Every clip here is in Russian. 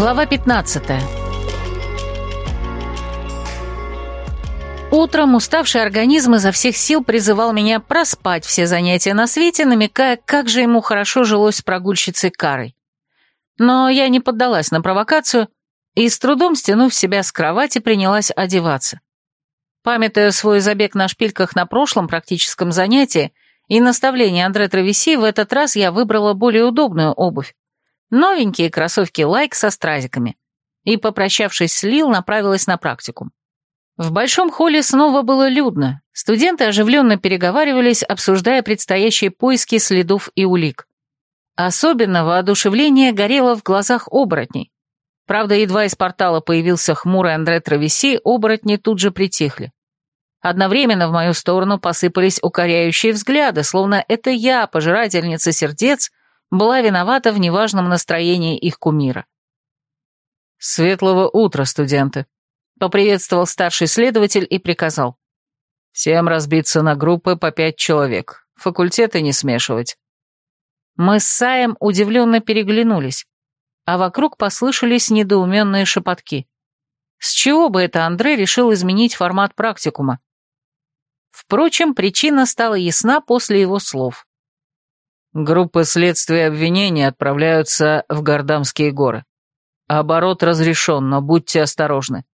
Глава 15 Утром уставший организм изо всех сил призывал меня проспать все занятия на свете, намекая, как же ему хорошо жилось с прогульщицей Карой. Но я не поддалась на провокацию и, с трудом стянув себя с кровати, принялась одеваться. Памятуя свой забег на шпильках на прошлом практическом занятии и наставление Андре Травеси, в этот раз я выбрала более удобную обувь. Новенькие кроссовки лайк со стразиками. И, попрощавшись с Лил, направилась на практикум. В большом холле снова было людно. Студенты оживленно переговаривались, обсуждая предстоящие поиски следов и улик. Особенно воодушевление горело в глазах оборотней. Правда, едва из портала появился хмурый Андре Травеси, оборотни тут же притихли. Одновременно в мою сторону посыпались укоряющие взгляды, словно это я, пожирательница сердец, была виновата в неважном настроении их кумира. «Светлого утра, студенты!» — поприветствовал старший следователь и приказал. «Всем разбиться на группы по пять человек, факультеты не смешивать». Мы с Саем удивленно переглянулись, а вокруг послышались недоуменные шепотки. С чего бы это Андрей решил изменить формат практикума? Впрочем, причина стала ясна после его слов. Группы следствия обвинения отправляются в Гордамские горы. Оборот разрешен, но будьте осторожны.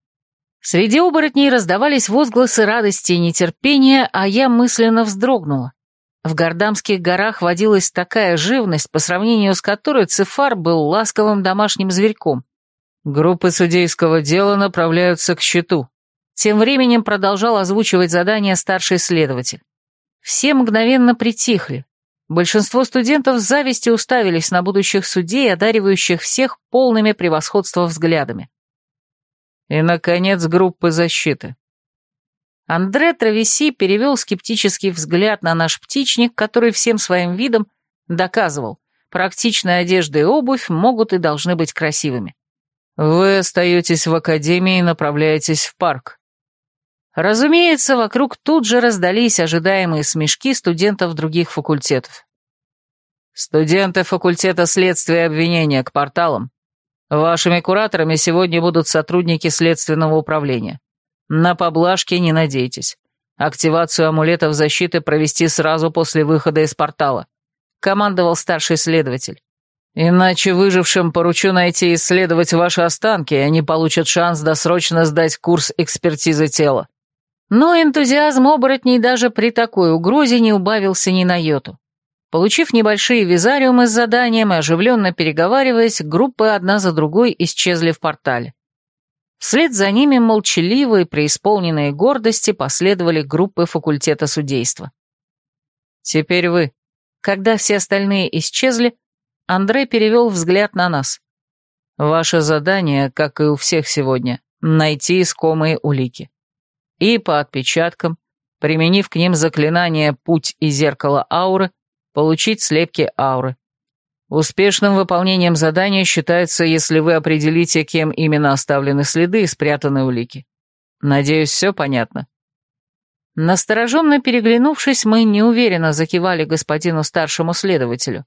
Среди оборотней раздавались возгласы радости и нетерпения, а я мысленно вздрогнула. В Гордамских горах водилась такая живность, по сравнению с которой Цефар был ласковым домашним зверьком. Группы судейского дела направляются к щиту. Тем временем продолжал озвучивать задание старший следователь. Все мгновенно притихли, Большинство студентов с завистью уставились на будущих судей, одаривающих всех полными превосходства взглядами. И, наконец, группы защиты. Андре Травеси перевел скептический взгляд на наш птичник, который всем своим видом доказывал, практичная одежда и обувь могут и должны быть красивыми. Вы остаетесь в академии и направляетесь в парк. Разумеется, вокруг тут же раздались ожидаемые смешки студентов других факультетов. Студенты факультета следствия и обвинения к порталам. Вашими кураторами сегодня будут сотрудники следственного управления. На поблажки не надейтесь. Активацию амулетов защиты провести сразу после выхода из портала. Командовал старший следователь. Иначе выжившим поручу найти и исследовать ваши останки, и они получат шанс досрочно сдать курс экспертизы тела. Но энтузиазм оборотней даже при такой угрозе не убавился ни на йоту. Получив небольшие визариумы с заданием и оживленно переговариваясь, группы одна за другой исчезли в портале. Вслед за ними молчаливые, преисполненные гордости последовали группы факультета судейства. «Теперь вы». Когда все остальные исчезли, Андрей перевел взгляд на нас. «Ваше задание, как и у всех сегодня, найти искомые улики и по отпечаткам, применив к ним заклинание «Путь» и «Зеркало ауры», получить слепки ауры. Успешным выполнением задания считается, если вы определите, кем именно оставлены следы и спрятаны улики. Надеюсь, все понятно. Настороженно переглянувшись, мы неуверенно закивали господину старшему следователю.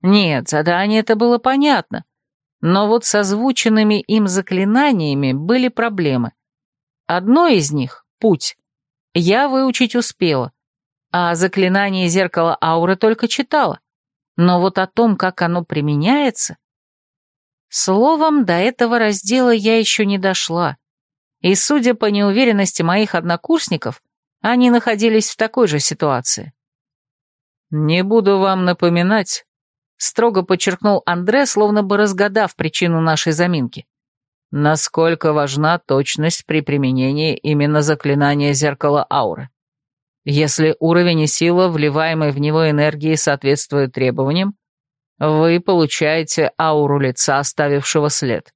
Нет, задание это было понятно, но вот с озвученными им заклинаниями были проблемы. Одно из них путь. Я выучить успела, а заклинание зеркала ауры только читала. Но вот о том, как оно применяется... Словом, до этого раздела я еще не дошла. И, судя по неуверенности моих однокурсников, они находились в такой же ситуации. «Не буду вам напоминать», — строго подчеркнул Андре, словно бы разгадав причину нашей заминки насколько важна точность при применении именно заклинания зеркала ауры. Если уровень и сила, вливаемой в него энергии, соответствуют требованиям, вы получаете ауру лица, оставившего след.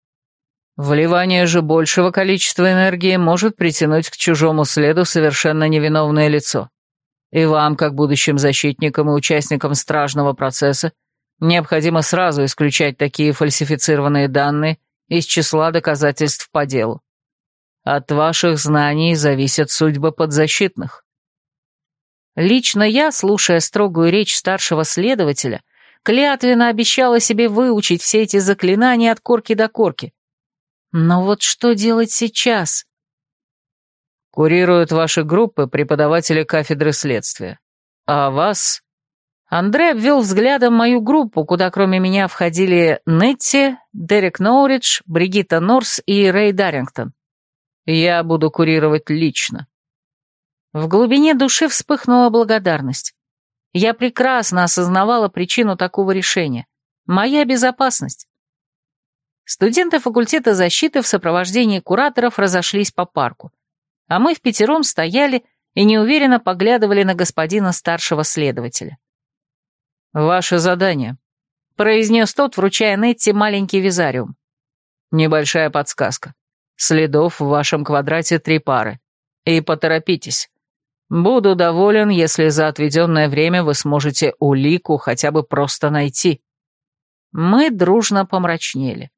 Вливание же большего количества энергии может притянуть к чужому следу совершенно невиновное лицо. И вам, как будущим защитникам и участникам стражного процесса, необходимо сразу исключать такие фальсифицированные данные из числа доказательств по делу. От ваших знаний зависят судьбы подзащитных. Лично я, слушая строгую речь старшего следователя, клятвенно обещала себе выучить все эти заклинания от корки до корки, Но вот что делать сейчас? Курируют ваши группы преподаватели кафедры следствия. А вас... Андрей обвел взглядом мою группу, куда кроме меня входили Нетти, Дерек Ноуридж, Бригитта Норс и Рэй Даррингтон. Я буду курировать лично. В глубине души вспыхнула благодарность. Я прекрасно осознавала причину такого решения. Моя безопасность. Студенты факультета защиты в сопровождении кураторов разошлись по парку, а мы в пятером стояли и неуверенно поглядывали на господина старшего следователя. «Ваше задание», — произнес тот, вручая Нетти маленький визариум. «Небольшая подсказка. Следов в вашем квадрате три пары. И поторопитесь. Буду доволен, если за отведенное время вы сможете улику хотя бы просто найти». Мы дружно помрачнели.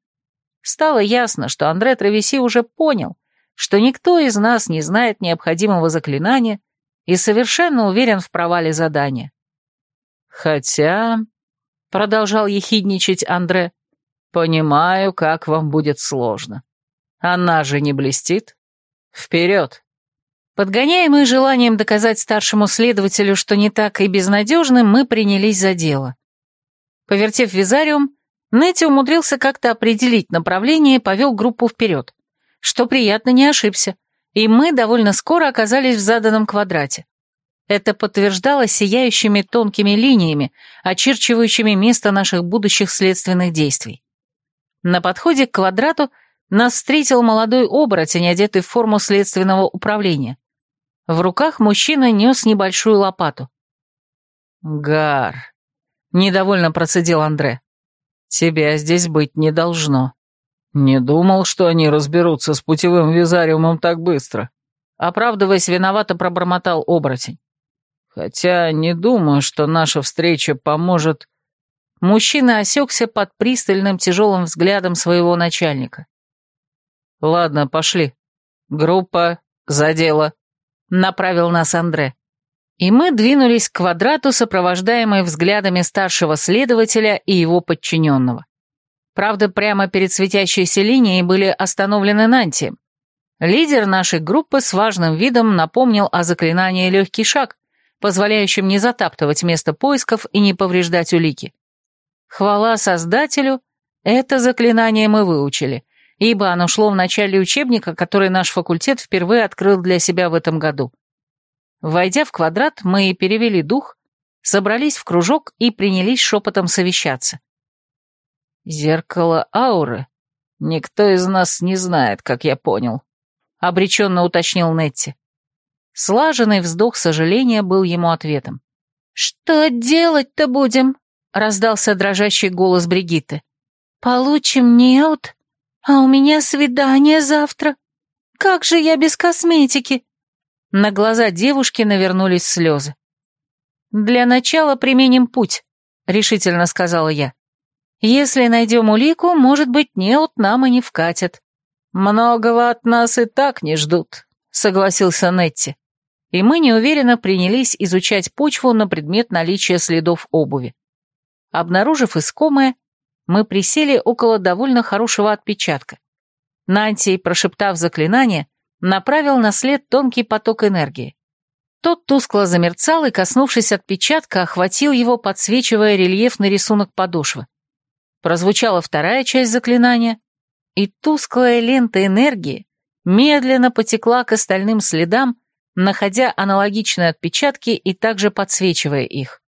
Стало ясно, что Андре Травеси уже понял, что никто из нас не знает необходимого заклинания и совершенно уверен в провале задания. «Хотя...» — продолжал ехидничать Андре. «Понимаю, как вам будет сложно. Она же не блестит. Вперед!» Подгоняемые желанием доказать старшему следователю, что не так и безнадежно, мы принялись за дело. Повертев визариум, Нетти умудрился как-то определить направление и повел группу вперед. Что приятно, не ошибся. И мы довольно скоро оказались в заданном квадрате. Это подтверждалось сияющими тонкими линиями, очерчивающими место наших будущих следственных действий. На подходе к квадрату нас встретил молодой оборотень, одетый в форму следственного управления. В руках мужчина нес небольшую лопату. «Гар», — недовольно процедил Андре. Тебя здесь быть не должно. Не думал, что они разберутся с путевым визариумом так быстро. Оправдываясь, виновато пробормотал оборотень. Хотя не думаю, что наша встреча поможет... Мужчина осекся под пристальным тяжелым взглядом своего начальника. «Ладно, пошли. Группа за дело», — направил нас Андре и мы двинулись к квадрату, сопровождаемые взглядами старшего следователя и его подчиненного. Правда, прямо перед светящейся линией были остановлены Нанти. Лидер нашей группы с важным видом напомнил о заклинании «Легкий шаг», позволяющем не затаптывать место поисков и не повреждать улики. Хвала Создателю, это заклинание мы выучили, ибо оно шло в начале учебника, который наш факультет впервые открыл для себя в этом году. Войдя в квадрат, мы перевели дух, собрались в кружок и принялись шепотом совещаться. «Зеркало ауры? Никто из нас не знает, как я понял», — обреченно уточнил Нетти. Слаженный вздох сожаления был ему ответом. «Что делать-то будем?» — раздался дрожащий голос Бригитты. «Получим неуд, а у меня свидание завтра. Как же я без косметики?» На глаза девушки навернулись слезы. «Для начала применим путь», — решительно сказала я. «Если найдем улику, может быть, неот нам и не вкатят». «Многого от нас и так не ждут», — согласился Нетти. И мы неуверенно принялись изучать почву на предмет наличия следов обуви. Обнаружив искомое, мы присели около довольно хорошего отпечатка. Нантий, прошептав заклинание, направил на след тонкий поток энергии. Тот тускло замерцал и, коснувшись отпечатка, охватил его, подсвечивая рельефный рисунок подошвы. Прозвучала вторая часть заклинания, и тусклая лента энергии медленно потекла к остальным следам, находя аналогичные отпечатки и также подсвечивая их.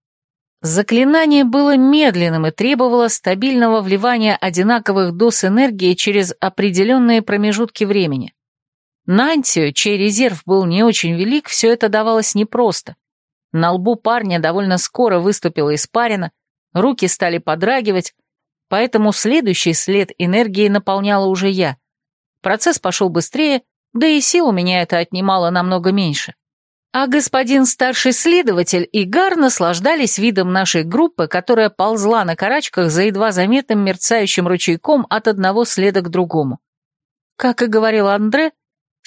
Заклинание было медленным и требовало стабильного вливания одинаковых доз энергии через определенные промежутки времени. Нантию, чей резерв был не очень велик, все это давалось непросто. На лбу парня довольно скоро выступила испарина, руки стали подрагивать, поэтому следующий след энергии наполняла уже я. Процесс пошел быстрее, да и сил у меня это отнимало намного меньше. А господин старший следователь и Гар наслаждались видом нашей группы, которая ползла на карачках за едва заметным мерцающим ручейком от одного следа к другому. Как и говорил Андре,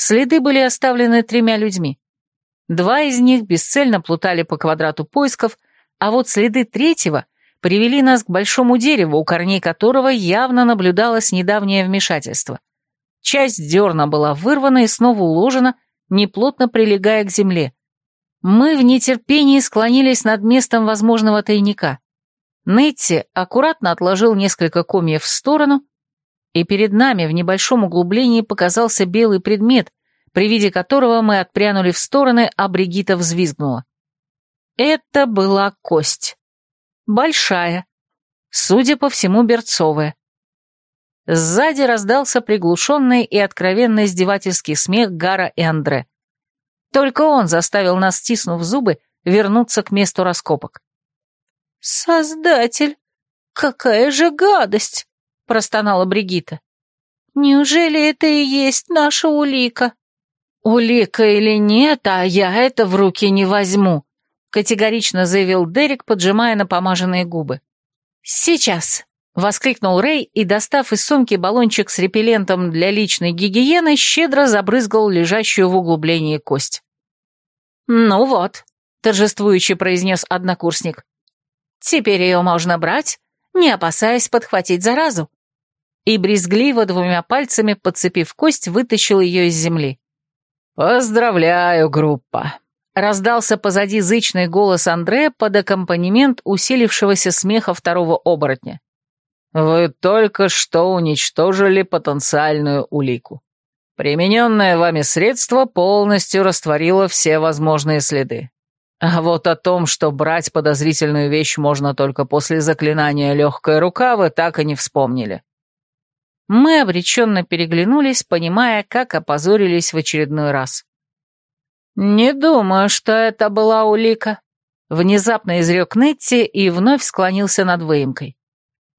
Следы были оставлены тремя людьми. Два из них бесцельно плутали по квадрату поисков, а вот следы третьего привели нас к большому дереву, у корней которого явно наблюдалось недавнее вмешательство. Часть дерна была вырвана и снова уложена, неплотно прилегая к земле. Мы в нетерпении склонились над местом возможного тайника. Нетти аккуратно отложил несколько комьев в сторону, и перед нами в небольшом углублении показался белый предмет, при виде которого мы отпрянули в стороны, а Бригита взвизгнула. Это была кость. Большая. Судя по всему, берцовая. Сзади раздался приглушенный и откровенно издевательский смех Гара и Андре. Только он заставил нас, стиснув зубы, вернуться к месту раскопок. «Создатель, какая же гадость!» — простонала Бригита. «Неужели это и есть наша улика?» «Улика или нет, а я это в руки не возьму», — категорично заявил Дерек, поджимая напомаженные губы. «Сейчас!» — воскликнул Рэй и, достав из сумки баллончик с репеллентом для личной гигиены, щедро забрызгал лежащую в углублении кость. «Ну вот», — торжествующе произнес однокурсник, «теперь ее можно брать, не опасаясь подхватить заразу». И брезгливо двумя пальцами, подцепив кость, вытащил ее из земли. «Поздравляю, группа!» Раздался позади зычный голос Андре под аккомпанемент усилившегося смеха второго оборотня. «Вы только что уничтожили потенциальную улику. Примененное вами средство полностью растворило все возможные следы. А вот о том, что брать подозрительную вещь можно только после заклинания «Легкая рука», вы так и не вспомнили». Мы обреченно переглянулись, понимая, как опозорились в очередной раз. «Не думаю, что это была улика», — внезапно изрек Нетти и вновь склонился над выемкой.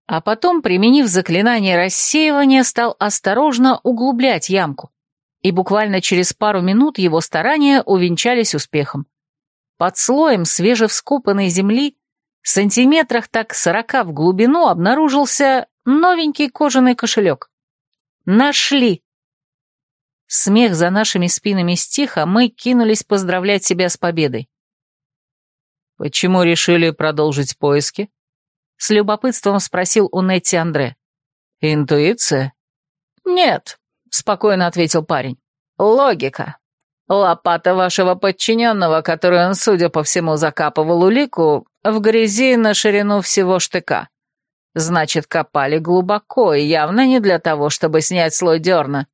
А потом, применив заклинание рассеивания, стал осторожно углублять ямку. И буквально через пару минут его старания увенчались успехом. Под слоем свежевскопанной земли, сантиметрах так сорока в глубину, обнаружился новенький кожаный кошелек. Нашли! Смех за нашими спинами стих, а мы кинулись поздравлять себя с победой. «Почему решили продолжить поиски?» С любопытством спросил у Нетти Андре. «Интуиция?» «Нет», — спокойно ответил парень. «Логика. Лопата вашего подчиненного, которую он, судя по всему, закапывал улику, в грязи на ширину всего штыка. Значит, копали глубоко и явно не для того, чтобы снять слой дерна.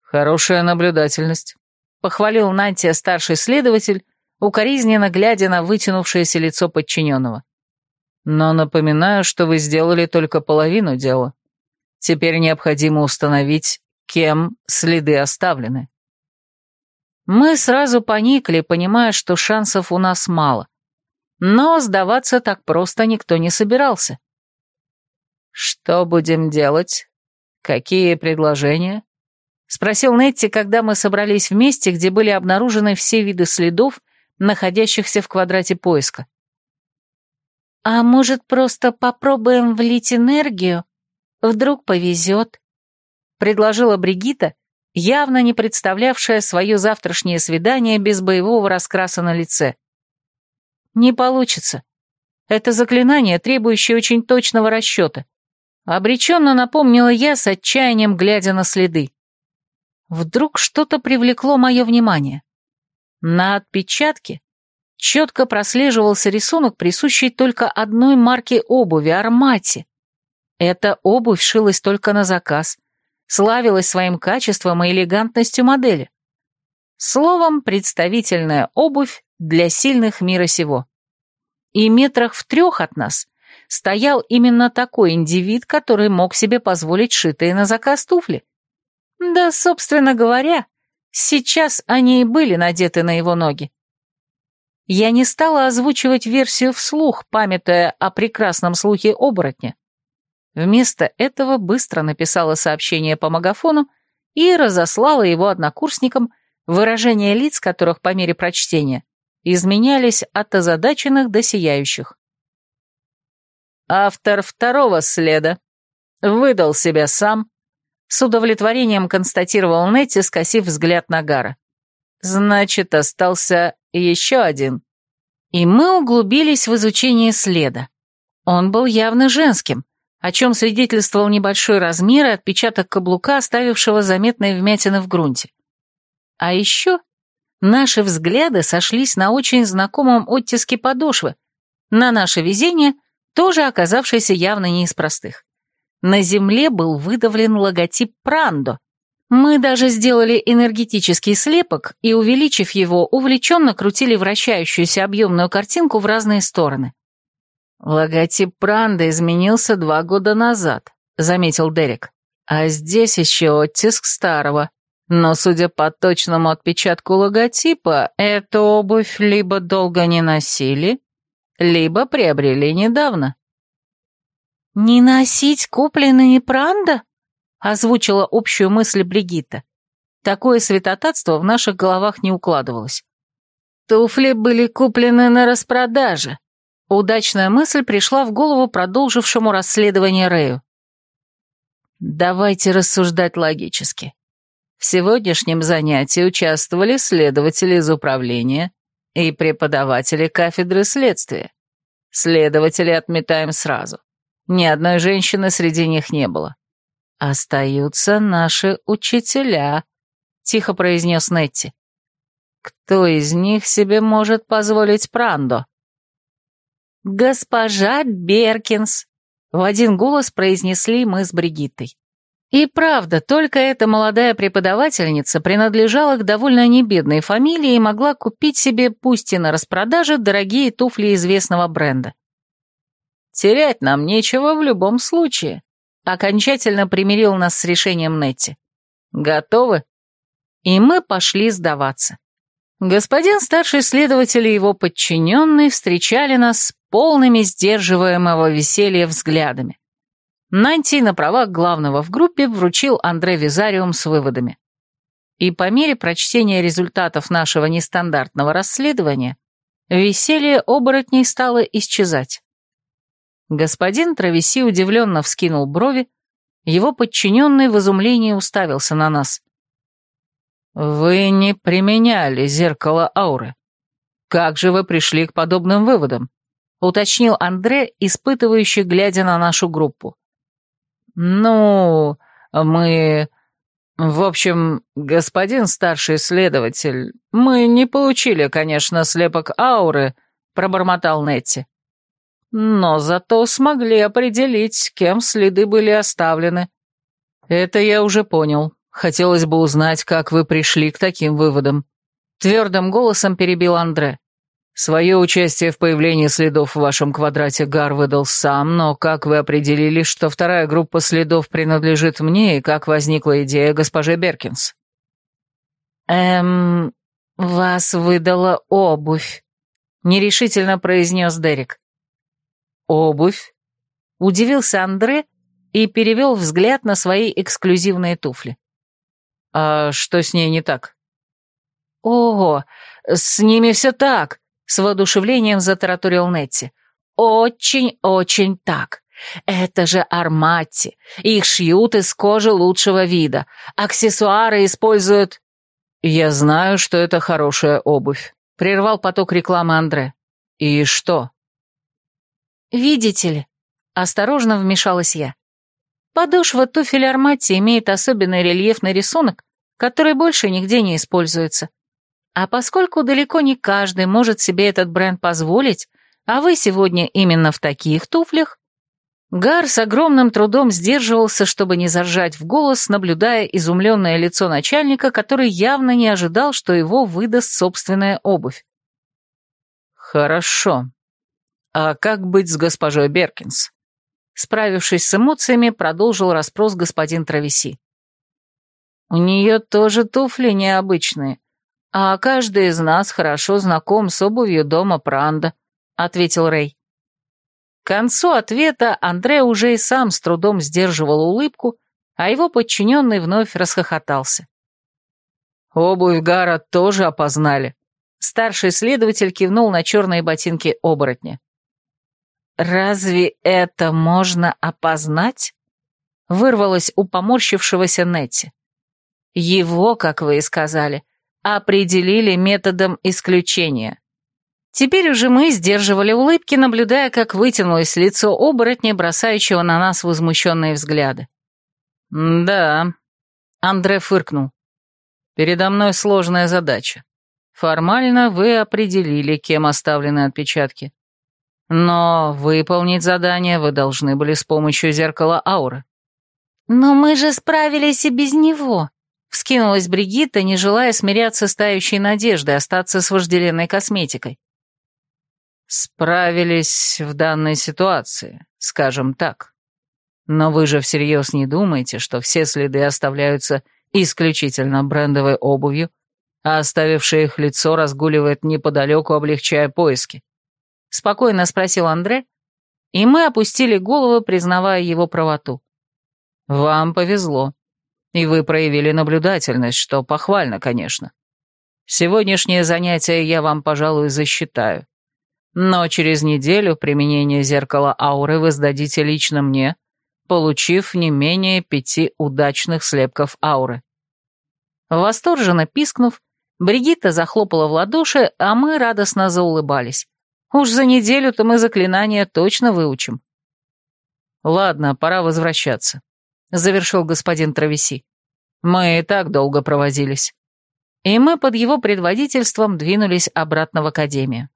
«Хорошая наблюдательность», — похвалил Нантия старший следователь, укоризненно глядя на вытянувшееся лицо подчиненного. «Но напоминаю, что вы сделали только половину дела. Теперь необходимо установить, кем следы оставлены». Мы сразу поникли, понимая, что шансов у нас мало. Но сдаваться так просто никто не собирался. «Что будем делать? Какие предложения?» Спросил Нетти, когда мы собрались в месте, где были обнаружены все виды следов, находящихся в квадрате поиска. «А может, просто попробуем влить энергию? Вдруг повезет?» — предложила Бригита, явно не представлявшая свое завтрашнее свидание без боевого раскраса на лице. «Не получится. Это заклинание, требующее очень точного расчета», — обреченно напомнила я с отчаянием, глядя на следы. Вдруг что-то привлекло мое внимание. На отпечатке четко прослеживался рисунок, присущий только одной марке обуви – Армати. Эта обувь шилась только на заказ, славилась своим качеством и элегантностью модели. Словом, представительная обувь для сильных мира сего. И метрах в трех от нас стоял именно такой индивид, который мог себе позволить шитые на заказ туфли. Да, собственно говоря, сейчас они и были надеты на его ноги. Я не стала озвучивать версию вслух, памятуя о прекрасном слухе оборотня. Вместо этого быстро написала сообщение по магафону и разослала его однокурсникам, выражения лиц которых по мере прочтения изменялись от озадаченных до сияющих. Автор второго следа выдал себя сам, с удовлетворением констатировал Нетти, скосив взгляд на Гара. Значит, остался еще один. И мы углубились в изучение следа. Он был явно женским, о чем свидетельствовал небольшой размер и отпечаток каблука, оставившего заметные вмятины в грунте. А еще наши взгляды сошлись на очень знакомом оттиске подошвы, на наше везение, тоже оказавшееся явно не из простых. На земле был выдавлен логотип Прандо. Мы даже сделали энергетический слепок и, увеличив его, увлеченно крутили вращающуюся объемную картинку в разные стороны. «Логотип Пранда изменился два года назад», — заметил Дерек. «А здесь еще оттиск старого. Но, судя по точному отпечатку логотипа, эту обувь либо долго не носили, либо приобрели недавно». «Не носить купленные Пранда?» — озвучила общую мысль Бригитта. Такое святотатство в наших головах не укладывалось. Туфли были куплены на распродаже. Удачная мысль пришла в голову продолжившему расследование Рэю. Давайте рассуждать логически. В сегодняшнем занятии участвовали следователи из управления и преподаватели кафедры следствия. Следователи отметаем сразу. Ни одной женщины среди них не было. Остаются наши учителя, тихо произнес Нетти. Кто из них себе может позволить прандо? Госпожа Беркинс, в один голос произнесли мы с Бригиттой. И правда, только эта молодая преподавательница принадлежала к довольно небедной фамилии и могла купить себе, пусть и на распродаже, дорогие туфли известного бренда. Терять нам нечего в любом случае. Окончательно примирил нас с решением Нетти. Готовы? И мы пошли сдаваться. Господин старший следователь и его подчиненный встречали нас полными сдерживаемого веселья взглядами. Нанти на правах главного в группе вручил Андре Визариум с выводами. И по мере прочтения результатов нашего нестандартного расследования, веселье оборотней стало исчезать. Господин Травеси удивленно вскинул брови, его подчиненный в изумлении уставился на нас. «Вы не применяли зеркало ауры. Как же вы пришли к подобным выводам?» — уточнил Андре, испытывающий, глядя на нашу группу. «Ну, мы... В общем, господин старший следователь, мы не получили, конечно, слепок ауры», — пробормотал Нетти. «Но зато смогли определить, кем следы были оставлены». «Это я уже понял. Хотелось бы узнать, как вы пришли к таким выводам». Твердым голосом перебил Андре. Свое участие в появлении следов в вашем квадрате Гар выдал сам, но как вы определили, что вторая группа следов принадлежит мне, и как возникла идея госпожи Беркинс? Эм, вас выдала обувь, нерешительно произнес Дерек. Обувь? Удивился Андре и перевел взгляд на свои эксклюзивные туфли. А что с ней не так? Ого, с ними все так, с воодушевлением затараторил Нетти. «Очень-очень так. Это же арматти. Их шьют из кожи лучшего вида. Аксессуары используют...» «Я знаю, что это хорошая обувь», — прервал поток рекламы Андре. «И что?» «Видите ли», — осторожно вмешалась я. «Подошва туфель арматти имеет особенный рельефный рисунок, который больше нигде не используется. А поскольку далеко не каждый может себе этот бренд позволить, а вы сегодня именно в таких туфлях, Гар с огромным трудом сдерживался, чтобы не заржать в голос, наблюдая изумленное лицо начальника, который явно не ожидал, что его выдаст собственная обувь. «Хорошо. А как быть с госпожой Беркинс?» Справившись с эмоциями, продолжил расспрос господин Травеси. «У нее тоже туфли необычные, «А каждый из нас хорошо знаком с обувью дома Пранда», — ответил Рэй. К концу ответа Андре уже и сам с трудом сдерживал улыбку, а его подчиненный вновь расхохотался. «Обувь Гара тоже опознали», — старший следователь кивнул на черные ботинки оборотня. «Разве это можно опознать?» — вырвалось у поморщившегося Нетти. «Его, как вы и сказали, определили методом исключения. Теперь уже мы сдерживали улыбки, наблюдая, как вытянулось лицо оборотня, бросающего на нас возмущенные взгляды. «Да», — Андре фыркнул. «Передо мной сложная задача. Формально вы определили, кем оставлены отпечатки. Но выполнить задание вы должны были с помощью зеркала ауры». «Но мы же справились и без него», — вскинулась Бригитта, не желая смиряться с тающей надеждой остаться с вожделенной косметикой. Справились в данной ситуации, скажем так. Но вы же всерьез не думаете, что все следы оставляются исключительно брендовой обувью, а оставившее их лицо разгуливает неподалеку, облегчая поиски? Спокойно спросил Андре, и мы опустили головы, признавая его правоту. Вам повезло, и вы проявили наблюдательность, что похвально, конечно. Сегодняшнее занятие я вам, пожалуй, засчитаю. Но через неделю применение зеркала ауры вы сдадите лично мне, получив не менее пяти удачных слепков ауры. Восторженно пискнув, Бригитта захлопала в ладоши, а мы радостно заулыбались. Уж за неделю-то мы заклинания точно выучим. «Ладно, пора возвращаться», — завершил господин Травеси. «Мы и так долго провозились». И мы под его предводительством двинулись обратно в академию.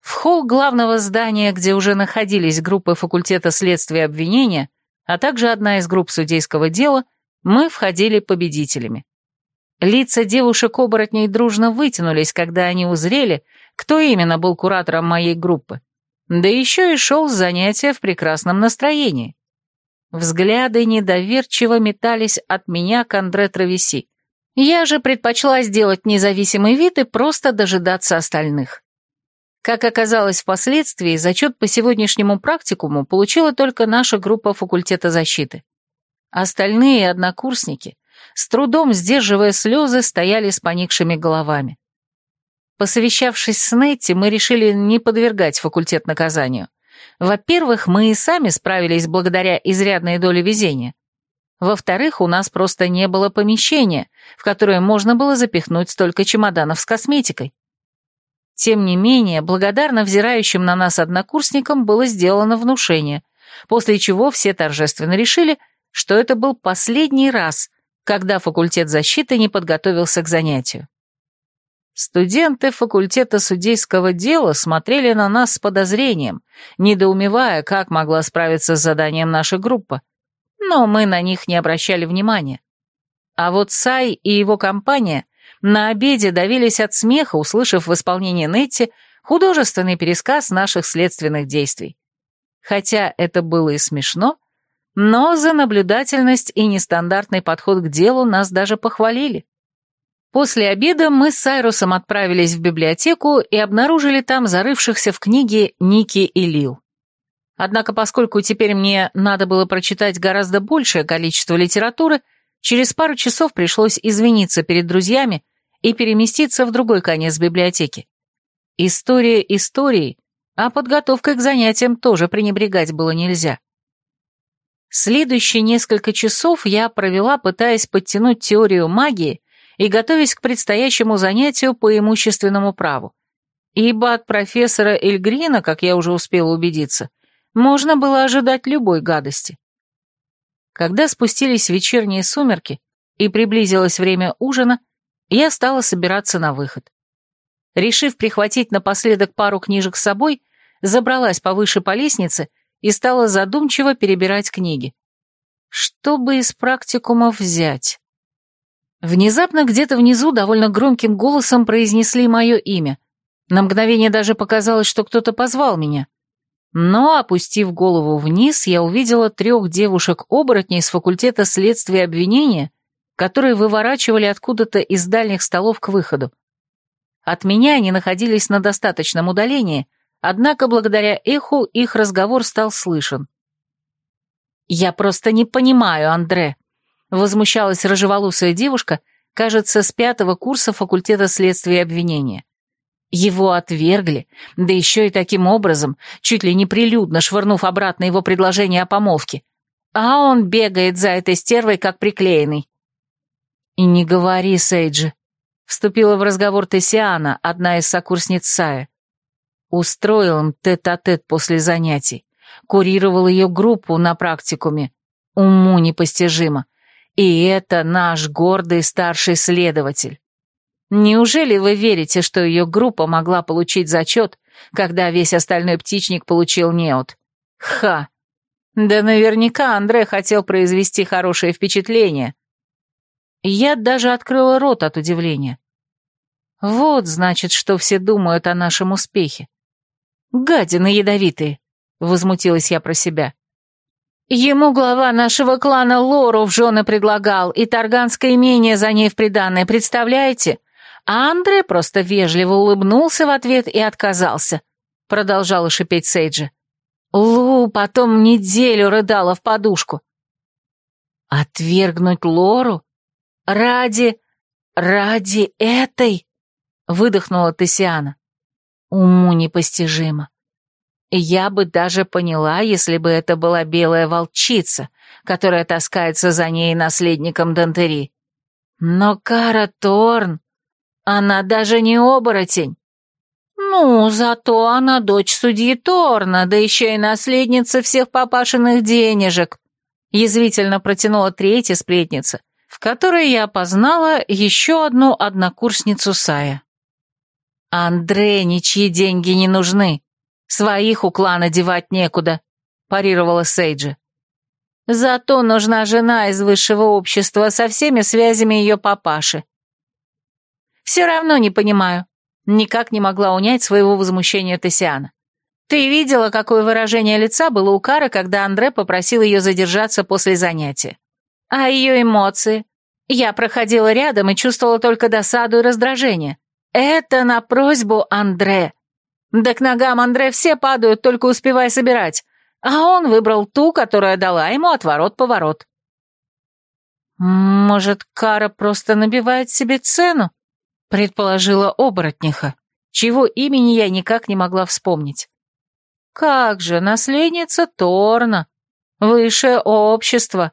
В холл главного здания, где уже находились группы факультета следствия и обвинения, а также одна из групп судейского дела, мы входили победителями. Лица девушек-оборотней дружно вытянулись, когда они узрели, кто именно был куратором моей группы. Да еще и шел с занятия в прекрасном настроении. Взгляды недоверчиво метались от меня к Андре Травеси. Я же предпочла сделать независимый вид и просто дожидаться остальных. Как оказалось впоследствии, зачет по сегодняшнему практикуму получила только наша группа факультета защиты. Остальные однокурсники, с трудом сдерживая слезы, стояли с поникшими головами. Посовещавшись с Нетти, мы решили не подвергать факультет наказанию. Во-первых, мы и сами справились благодаря изрядной доле везения. Во-вторых, у нас просто не было помещения, в которое можно было запихнуть столько чемоданов с косметикой. Тем не менее, благодарно взирающим на нас однокурсникам было сделано внушение, после чего все торжественно решили, что это был последний раз, когда факультет защиты не подготовился к занятию. Студенты факультета судейского дела смотрели на нас с подозрением, недоумевая, как могла справиться с заданием наша группа. Но мы на них не обращали внимания. А вот Сай и его компания на обеде давились от смеха, услышав в исполнении Нетти художественный пересказ наших следственных действий. Хотя это было и смешно, но за наблюдательность и нестандартный подход к делу нас даже похвалили. После обеда мы с Сайрусом отправились в библиотеку и обнаружили там зарывшихся в книге Ники и Лил. Однако, поскольку теперь мне надо было прочитать гораздо большее количество литературы, через пару часов пришлось извиниться перед друзьями и переместиться в другой конец библиотеки. История истории, а подготовкой к занятиям тоже пренебрегать было нельзя. Следующие несколько часов я провела, пытаясь подтянуть теорию магии и готовясь к предстоящему занятию по имущественному праву. Ибо от профессора Эльгрина, как я уже успела убедиться, можно было ожидать любой гадости. Когда спустились вечерние сумерки и приблизилось время ужина, я стала собираться на выход. Решив прихватить напоследок пару книжек с собой, забралась повыше по лестнице и стала задумчиво перебирать книги. Что бы из практикумов взять? Внезапно где-то внизу довольно громким голосом произнесли мое имя. На мгновение даже показалось, что кто-то позвал меня. Но, опустив голову вниз, я увидела трех девушек-оборотней с факультета следствия и обвинения, которые выворачивали откуда-то из дальних столов к выходу. От меня они находились на достаточном удалении, однако благодаря эху их разговор стал слышен. «Я просто не понимаю, Андре», — возмущалась рыжеволосая девушка, кажется, с пятого курса факультета следствия и обвинения. Его отвергли, да еще и таким образом, чуть ли не прилюдно швырнув обратно его предложение о помолвке. А он бегает за этой стервой, как приклеенный. «И не говори, Сейджи», — вступила в разговор Тессиана, одна из сокурсниц Сая. Устроил им тет-а-тет -тет после занятий, курировал ее группу на практикуме. Уму непостижимо. И это наш гордый старший следователь. Неужели вы верите, что ее группа могла получить зачет, когда весь остальной птичник получил неот? Ха! Да наверняка Андре хотел произвести хорошее впечатление. Я даже открыла рот от удивления. Вот, значит, что все думают о нашем успехе. Гадины ядовитые, возмутилась я про себя. Ему глава нашего клана Лору в жены предлагал, и Тарганское имение за ней в приданное, представляете? А Андре просто вежливо улыбнулся в ответ и отказался. Продолжала шипеть Сейджи. Лу потом неделю рыдала в подушку. Отвергнуть Лору? Ради... ради этой? Выдохнула Тессиана. Уму непостижимо. Я бы даже поняла, если бы это была белая волчица, которая таскается за ней наследником Дантери. Но Кара Торн... Она даже не оборотень. Ну, зато она дочь судьи Торна, да еще и наследница всех папашиных денежек. Язвительно протянула третья сплетница, в которой я опознала еще одну однокурсницу Сая. Андре ничьи деньги не нужны. Своих у клана девать некуда, парировала Сейджи. Зато нужна жена из высшего общества со всеми связями ее папаши. Все равно не понимаю. Никак не могла унять своего возмущения Тессиана. Ты видела, какое выражение лица было у Кары, когда Андре попросил ее задержаться после занятия? А ее эмоции? Я проходила рядом и чувствовала только досаду и раздражение. Это на просьбу Андре. Да к ногам Андре все падают, только успевая собирать. А он выбрал ту, которая дала ему отворот-поворот. Может, Кара просто набивает себе цену? предположила оборотниха, чего имени я никак не могла вспомнить. Как же, наследница Торна, высшее общество.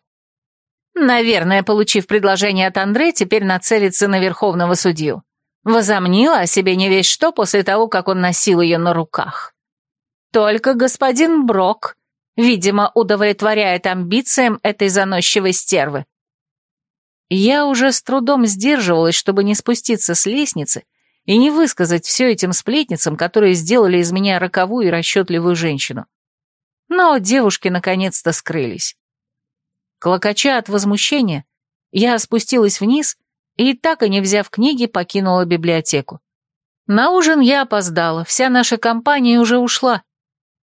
Наверное, получив предложение от Андре, теперь нацелится на верховного судью. Возомнила о себе не весь что после того, как он носил ее на руках. Только господин Брок, видимо, удовлетворяет амбициям этой заносчивой стервы. Я уже с трудом сдерживалась, чтобы не спуститься с лестницы и не высказать все этим сплетницам, которые сделали из меня роковую и расчетливую женщину. Но девушки наконец-то скрылись. Клокоча от возмущения, я спустилась вниз и, так и не взяв книги, покинула библиотеку. На ужин я опоздала, вся наша компания уже ушла.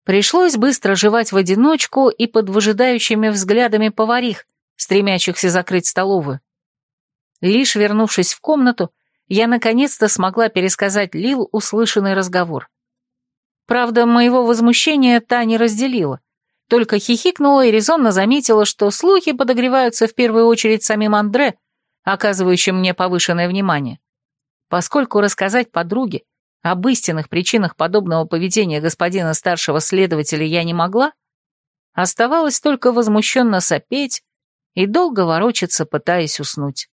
Пришлось быстро жевать в одиночку и под выжидающими взглядами поварих, стремящихся закрыть столовую. Лишь вернувшись в комнату, я наконец-то смогла пересказать Лил услышанный разговор. Правда, моего возмущения та не разделила, только хихикнула и резонно заметила, что слухи подогреваются в первую очередь самим Андре, оказывающим мне повышенное внимание. Поскольку рассказать подруге об истинных причинах подобного поведения господина старшего следователя я не могла, оставалось только возмущенно сопеть и долго ворочаться, пытаясь уснуть.